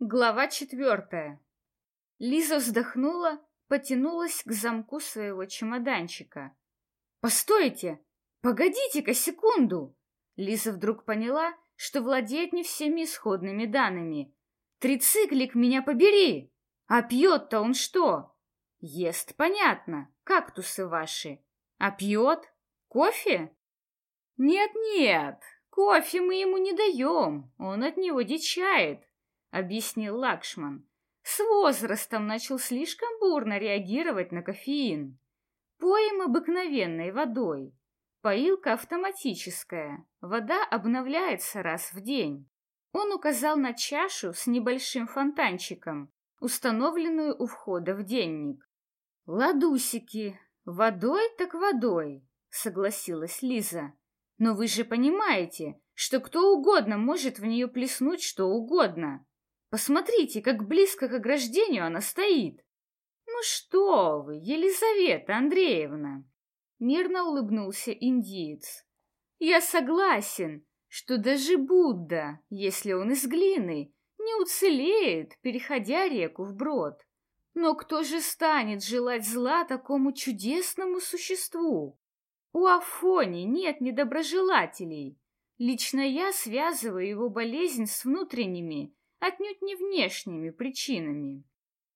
Глава четвертая. Лиза вздохнула, потянулась к замку своего чемоданчика. «Постойте! Погодите-ка секунду!» Лиза вдруг поняла, что владеет не всеми исходными данными. «Трициклик, меня побери! А пьет-то он что?» «Ест, понятно, кактусы ваши. А пьет? Кофе?» «Нет-нет, кофе мы ему не даем, он от него дичает», объяснил Лакшман. С возрастом начал слишком бурно реагировать на кофеин. Поем обыкновенной водой. Поилка автоматическая. Вода обновляется раз в день. Он указал на чашу с небольшим фонтанчиком, установленную у входа в денник. «Ладусики, водой так водой», — согласилась Лиза. «Но вы же понимаете, что кто угодно может в нее плеснуть что угодно. Посмотрите, как близко к ограждению она стоит. Ну что вы, Елизавета Андреевна? Мирно улыбнулся индиец. Я согласен, что даже Будда, если он из глины, не уцелеет, переходя реку вброд. Но кто же станет желать зла такому чудесному существу? У Афони нет недоброжелателей. Лично я связываю его болезнь с внутренними, отнюдь не внешними причинами.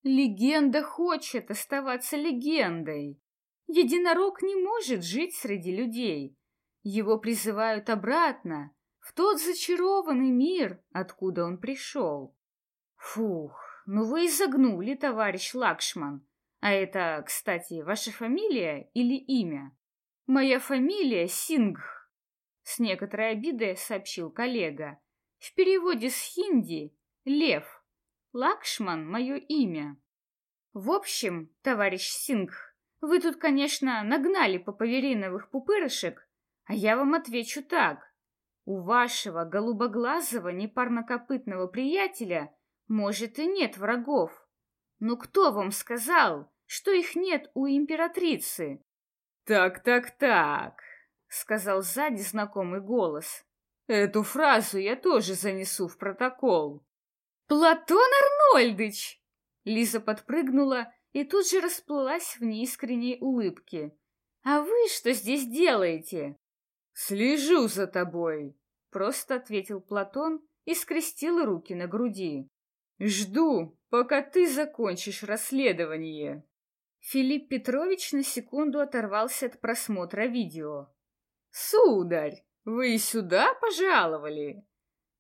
Легенда хочет оставаться легендой. Единорог не может жить среди людей. Его призывают обратно, в тот зачарованный мир, откуда он пришел. Фух, ну вы изогнули, товарищ Лакшман. А это, кстати, ваша фамилия или имя? Моя фамилия Сингх, с некоторой обидой сообщил коллега. В переводе с хинди Лев. Лакшман — мое имя. В общем, товарищ Сингх, вы тут, конечно, нагнали по повериновых пупырышек, а я вам отвечу так. У вашего голубоглазого непарнокопытного приятеля, может, и нет врагов. Но кто вам сказал, что их нет у императрицы? Так, так, так, сказал сзади знакомый голос. Эту фразу я тоже занесу в протокол. «Платон Арнольдыч!» Лиза подпрыгнула и тут же расплылась в неискренней улыбке. «А вы что здесь делаете?» «Слежу за тобой», — просто ответил Платон и скрестил руки на груди. «Жду, пока ты закончишь расследование». Филипп Петрович на секунду оторвался от просмотра видео. «Сударь, вы сюда пожаловали?»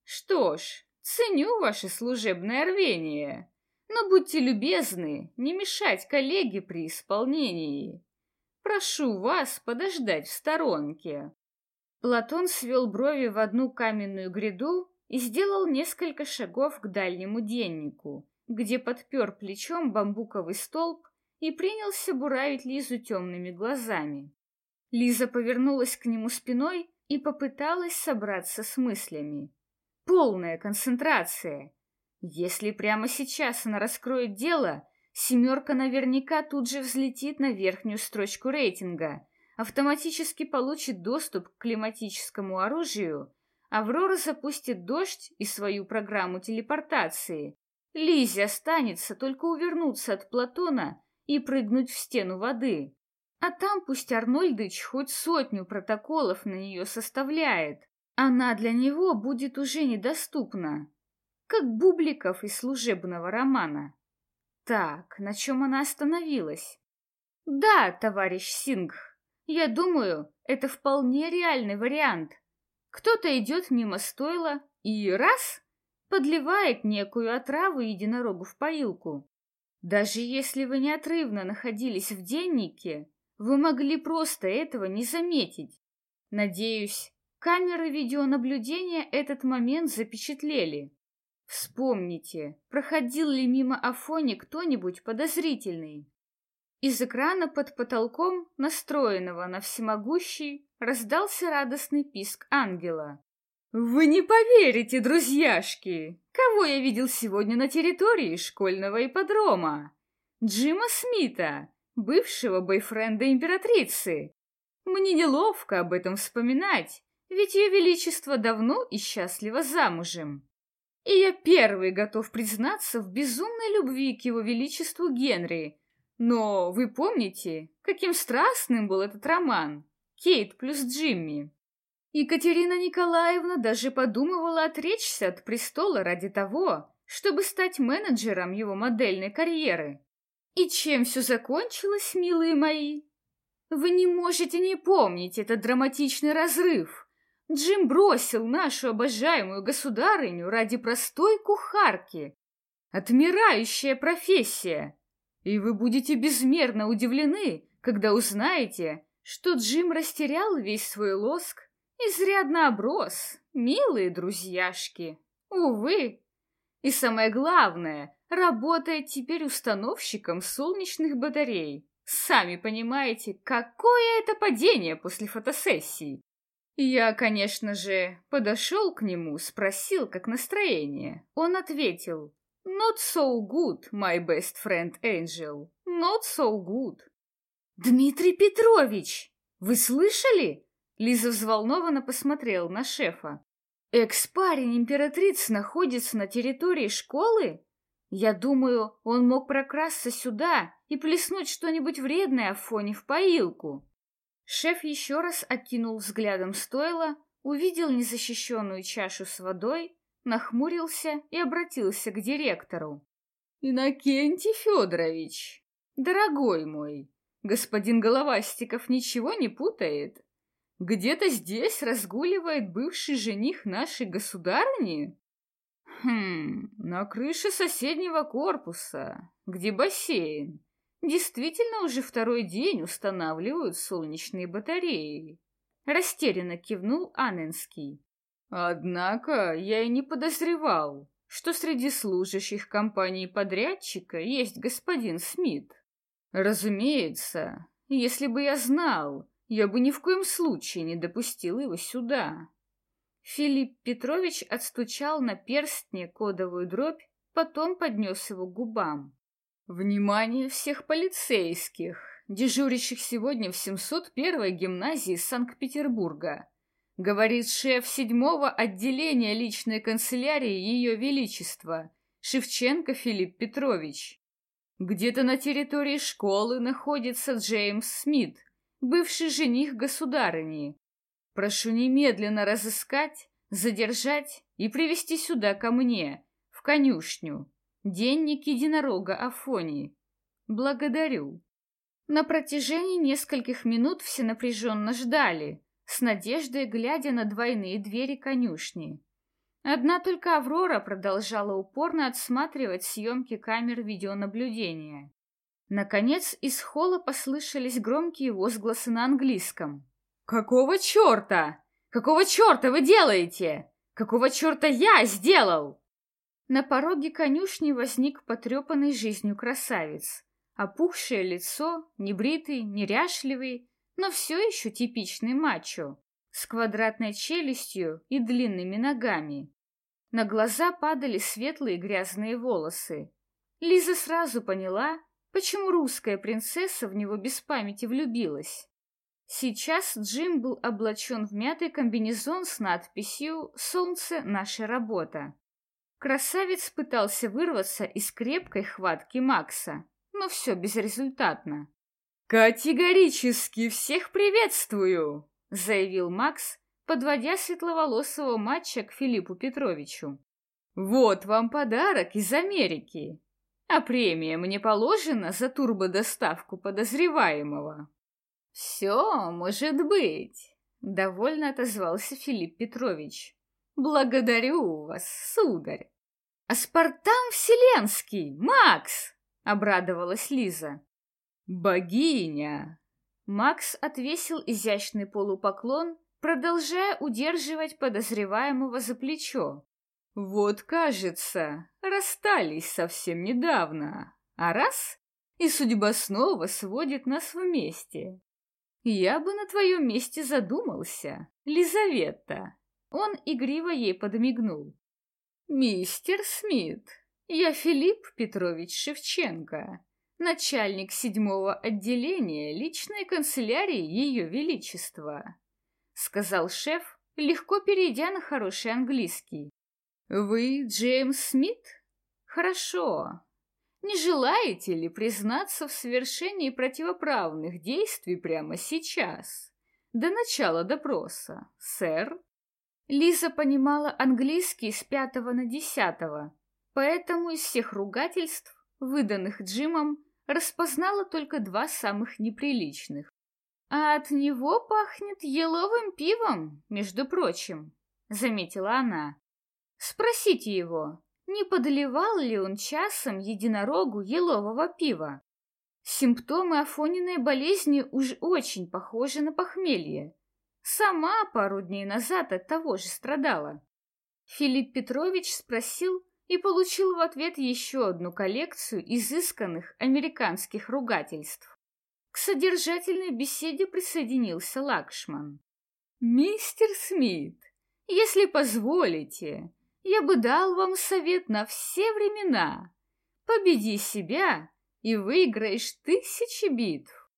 «Что ж, Ценю ваше служебное рвение, но будьте любезны не мешать коллеге при исполнении. Прошу вас подождать в сторонке. Платон свел брови в одну каменную гряду и сделал несколько шагов к дальнему деннику, где подпер плечом бамбуковый столб и принялся буравить Лизу темными глазами. Лиза повернулась к нему спиной и попыталась собраться с мыслями полная концентрация. Если прямо сейчас она раскроет дело, семерка наверняка тут же взлетит на верхнюю строчку рейтинга, автоматически получит доступ к климатическому оружию, Аврора запустит дождь и свою программу телепортации. Лизе останется только увернуться от Платона и прыгнуть в стену воды. А там пусть Арнольдыч хоть сотню протоколов на нее составляет она для него будет уже недоступна, как Бубликов из служебного романа. Так, на чем она остановилась? Да, товарищ Сингх, я думаю, это вполне реальный вариант. Кто-то идет мимо стойла и раз подливает некую отраву единорогу в поилку. Даже если вы неотрывно находились в деннике, вы могли просто этого не заметить. Надеюсь, Камеры видеонаблюдения этот момент запечатлели. Вспомните, проходил ли мимо Афони кто-нибудь подозрительный? Из экрана под потолком, настроенного на всемогущий, раздался радостный писк ангела. «Вы не поверите, друзьяшки, кого я видел сегодня на территории школьного ипподрома? Джима Смита, бывшего бойфренда императрицы. Мне неловко об этом вспоминать, ведь ее величество давно и счастливо замужем. и я первый готов признаться в безумной любви к его величеству Генри. Но вы помните, каким страстным был этот роман? Кейт плюс Джимми. Екатерина Николаевна даже подумывала отречься от престола ради того, чтобы стать менеджером его модельной карьеры. И чем все закончилось, милые мои? Вы не можете не помнить этот драматичный разрыв. Джим бросил нашу обожаемую государыню ради простой кухарки. Отмирающая профессия. И вы будете безмерно удивлены, когда узнаете, что Джим растерял весь свой лоск, изрядно оброс, милые друзьяшки. Увы. И самое главное, работает теперь установщиком солнечных батарей. Сами понимаете, какое это падение после фотосессии. Я, конечно же, подошел к нему, спросил, как настроение. Он ответил, Not so good, my best friend Angel. Not so good. Дмитрий Петрович, вы слышали? Лиза взволнованно посмотрела на шефа. Экс-парень императрицы находится на территории школы? Я думаю, он мог прокрасться сюда и плеснуть что-нибудь вредное фоне в поилку. Шеф еще раз окинул взглядом стойла, увидел незащищенную чашу с водой, нахмурился и обратился к директору. «Иннокентий Федорович, дорогой мой, господин Головастиков ничего не путает? Где-то здесь разгуливает бывший жених нашей государыни?» Хм, на крыше соседнего корпуса, где бассейн. Действительно уже второй день устанавливают солнечные батареи. Растерянно кивнул Анненский. Однако я и не подозревал, что среди служащих компании-подрядчика есть господин Смит. Разумеется, если бы я знал, я бы ни в коем случае не допустил его сюда. Филипп Петрович отстучал на перстне кодовую дробь, потом поднес его к губам. «Внимание всех полицейских, дежурящих сегодня в 701-й гимназии Санкт-Петербурга!» говорит шеф седьмого отделения личной канцелярии Ее Величества, Шевченко Филипп Петрович. Где-то на территории школы находится Джеймс Смит, бывший жених государыни, Прошу немедленно разыскать, задержать и привести сюда ко мне, в конюшню, денник единорога Афонии. Благодарю. На протяжении нескольких минут все напряженно ждали, с надеждой глядя на двойные двери конюшни. Одна только Аврора продолжала упорно отсматривать съемки камер видеонаблюдения. Наконец из холла послышались громкие возгласы на английском. «Какого черта? Какого черта вы делаете? Какого черта я сделал?» На пороге конюшни возник потрепанный жизнью красавец. Опухшее лицо, небритый, неряшливый, но все еще типичный мачо, с квадратной челюстью и длинными ногами. На глаза падали светлые грязные волосы. Лиза сразу поняла, почему русская принцесса в него без памяти влюбилась. Сейчас Джим был облачен в мятый комбинезон с надписью «Солнце – наша работа». Красавец пытался вырваться из крепкой хватки Макса, но все безрезультатно. «Категорически всех приветствую!» — заявил Макс, подводя светловолосого матча к Филиппу Петровичу. «Вот вам подарок из Америки, а премия мне положена за турбодоставку подозреваемого». «Все может быть», — довольно отозвался Филипп Петрович. «Благодарю вас, сударь». «Аспартам Вселенский! Макс!» — обрадовалась Лиза. «Богиня!» Макс отвесил изящный полупоклон, продолжая удерживать подозреваемого за плечо. «Вот, кажется, расстались совсем недавно, а раз — и судьба снова сводит нас вместе. Я бы на твоем месте задумался, Лизавета. Он игриво ей подмигнул. Мистер Смит, я Филипп Петрович Шевченко, начальник седьмого отделения личной канцелярии Ее Величества, сказал шеф, легко перейдя на хороший английский. Вы Джеймс Смит? Хорошо. Не желаете ли признаться в совершении противоправных действий прямо сейчас, до начала допроса, сэр? Лиза понимала английский с пятого на десятого, поэтому из всех ругательств, выданных Джимом, распознала только два самых неприличных. А от него пахнет еловым пивом, между прочим, заметила она. Спросите его, не подливал ли он часом единорогу елового пива. Симптомы Афониной болезни уж очень похожи на похмелье. Сама пару дней назад от того же страдала. Филипп Петрович спросил и получил в ответ еще одну коллекцию изысканных американских ругательств. К содержательной беседе присоединился Лакшман. «Мистер Смит, если позволите, я бы дал вам совет на все времена. Победи себя, и выиграешь тысячи битв».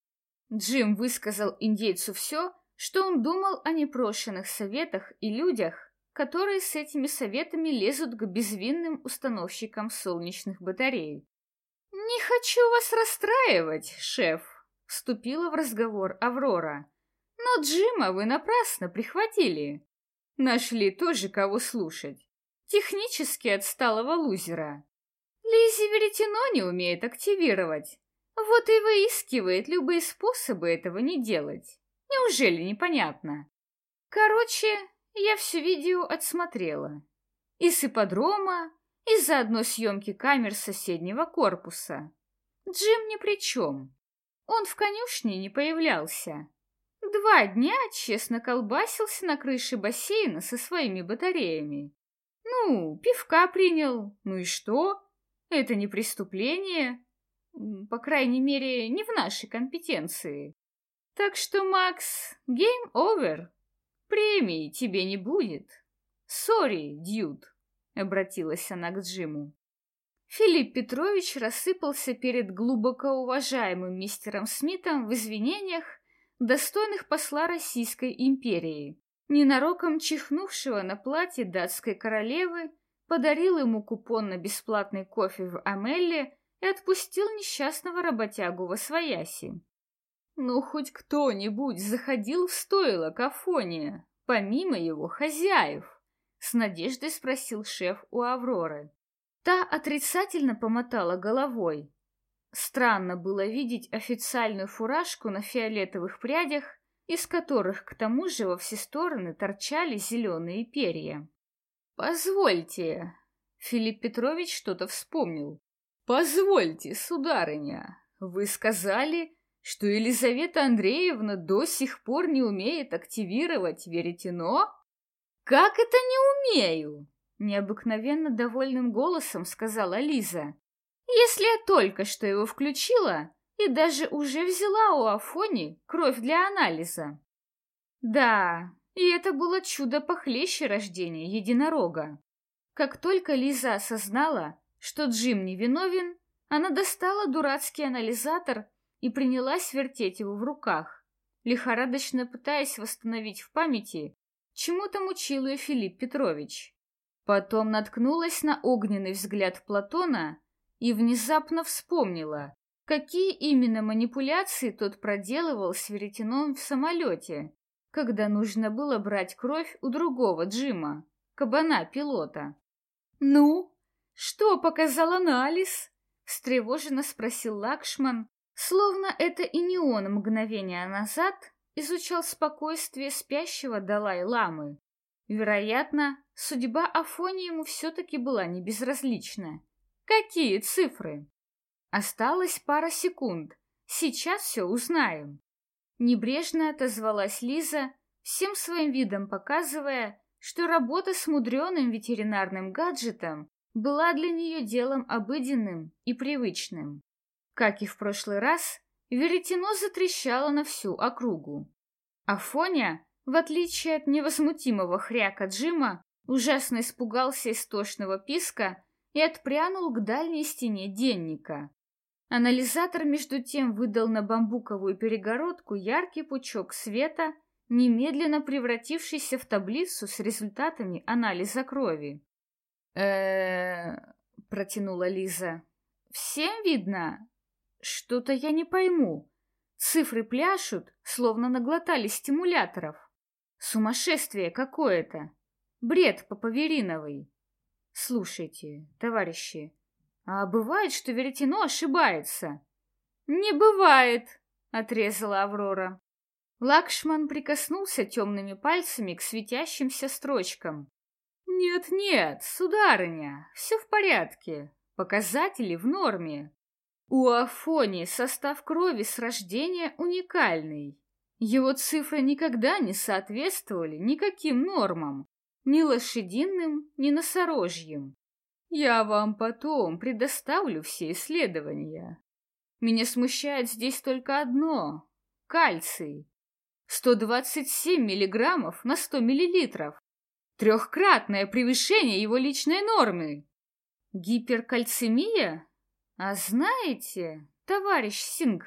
Джим высказал индейцу все, что он думал о непрошенных советах и людях, которые с этими советами лезут к безвинным установщикам солнечных батарей. «Не хочу вас расстраивать, шеф», — вступила в разговор Аврора. «Но Джима вы напрасно прихватили. Нашли тоже кого слушать. Технически отсталого лузера. Лизи веретено не умеет активировать. Вот и выискивает любые способы этого не делать. Неужели непонятно? Короче, я все видео отсмотрела. И с ипподрома, и заодно съемки камер соседнего корпуса. Джим ни при чем. Он в конюшне не появлялся. Два дня честно колбасился на крыше бассейна со своими батареями. Ну, пивка принял, ну и что? Это не преступление. По крайней мере, не в нашей компетенции. Так что, Макс, game over. Премии тебе не будет. Sorry, dude, обратилась она к Джиму. Филипп Петрович рассыпался перед глубоко уважаемым мистером Смитом в извинениях, достойных посла Российской империи, ненароком чихнувшего на платье датской королевы, подарил ему купон на бесплатный кофе в Амелле и отпустил несчастного работягу во свояси. Ну, хоть кто-нибудь заходил в стойло Кафония, помимо его хозяев? С надеждой спросил шеф у Авроры. Та отрицательно помотала головой. Странно было видеть официальную фуражку на фиолетовых прядях, из которых к тому же во все стороны торчали зеленые перья. «Позвольте», — Филипп Петрович что-то вспомнил. «Позвольте, сударыня, вы сказали, что Елизавета Андреевна до сих пор не умеет активировать веретено? Как это не умею? Необыкновенно довольным голосом сказала Лиза. Если я только что его включила и даже уже взяла у Афони кровь для анализа. Да, и это было чудо похлеще рождения единорога. Как только Лиза осознала, что Джим не виновен, она достала дурацкий анализатор и принялась вертеть его в руках, лихорадочно пытаясь восстановить в памяти, чему там учил ее Филипп Петрович. Потом наткнулась на огненный взгляд Платона и внезапно вспомнила, какие именно манипуляции тот проделывал с веретеном в самолете, когда нужно было брать кровь у другого Джима, кабана-пилота. «Ну, что показал анализ?» — встревоженно спросил Лакшман, Словно это и не он мгновение назад изучал спокойствие спящего Далай-ламы. Вероятно, судьба Афони ему все-таки была не безразлична. Какие цифры? Осталось пара секунд. Сейчас все узнаем. Небрежно отозвалась Лиза, всем своим видом показывая, что работа с мудреным ветеринарным гаджетом была для нее делом обыденным и привычным. Как и в прошлый раз, веретено затрещало на всю округу. Афоня, в отличие от невозмутимого хряка Джима, ужасно испугался истошного писка и отпрянул к дальней стене денника. Анализатор между тем выдал на бамбуковую перегородку яркий пучок света, немедленно превратившийся в таблицу с результатами анализа крови. э протянула Лиза. «Всем видно? Что-то я не пойму. Цифры пляшут, словно наглотали стимуляторов. Сумасшествие какое-то. Бред Поповериновый. Слушайте, товарищи, а бывает, что веретено ошибается?» «Не бывает», — отрезала Аврора. Лакшман прикоснулся темными пальцами к светящимся строчкам. «Нет-нет, сударыня, все в порядке. Показатели в норме. У Афони состав крови с рождения уникальный. Его цифры никогда не соответствовали никаким нормам, ни лошадиным, ни носорожьим. Я вам потом предоставлю все исследования. Меня смущает здесь только одно — кальций. 127 миллиграммов на 100 миллилитров. Трехкратное превышение его личной нормы. Гиперкальцемия? А знаете, товарищ Сингх,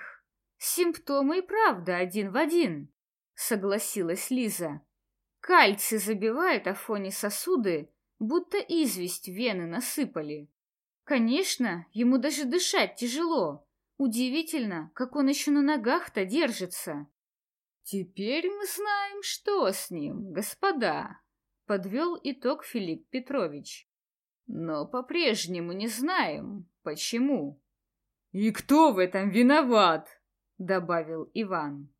симптомы и правда один в один, согласилась Лиза. Кальций забивает Афоне сосуды, будто известь вены насыпали. Конечно, ему даже дышать тяжело. Удивительно, как он еще на ногах-то держится. Теперь мы знаем, что с ним, господа, подвел итог Филипп Петрович. Но по-прежнему не знаем, почему. И кто в этом виноват? добавил Иван.